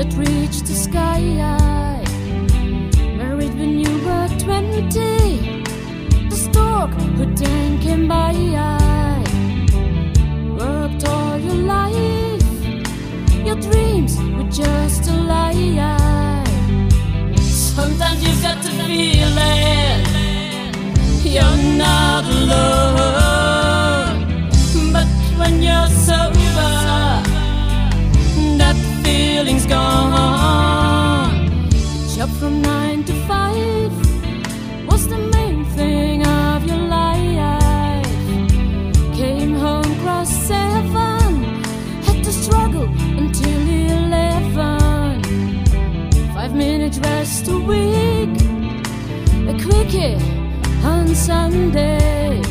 that reach the sky. Married when you were 20, the stork who then came by. Worked all your life, your dreams were just a lie. Sometimes you've got to feel it, you're not alone. Rest a week, a quickie on Sunday.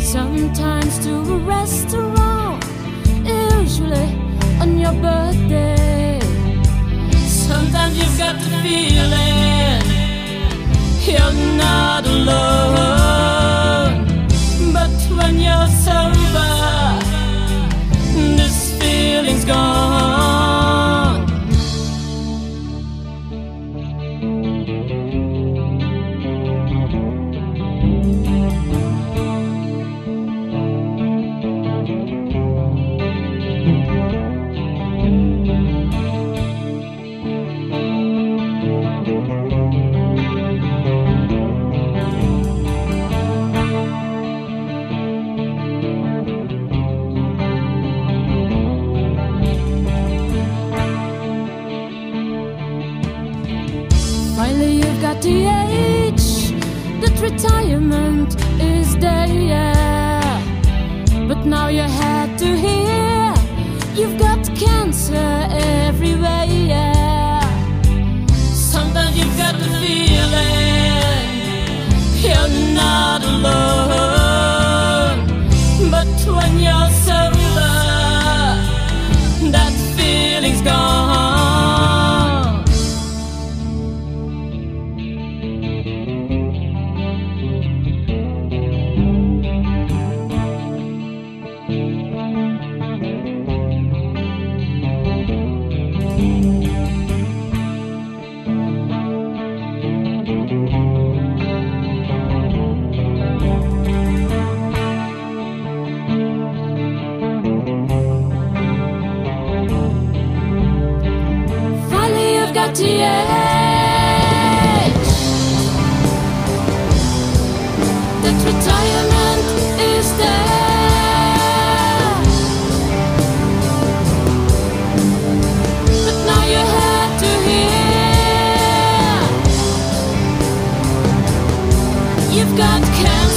Sometimes to a restaurant, usually on your birthday. Sometimes you've got to feel it, retirement is there. But now you had to hear you've got cancer eh? got count.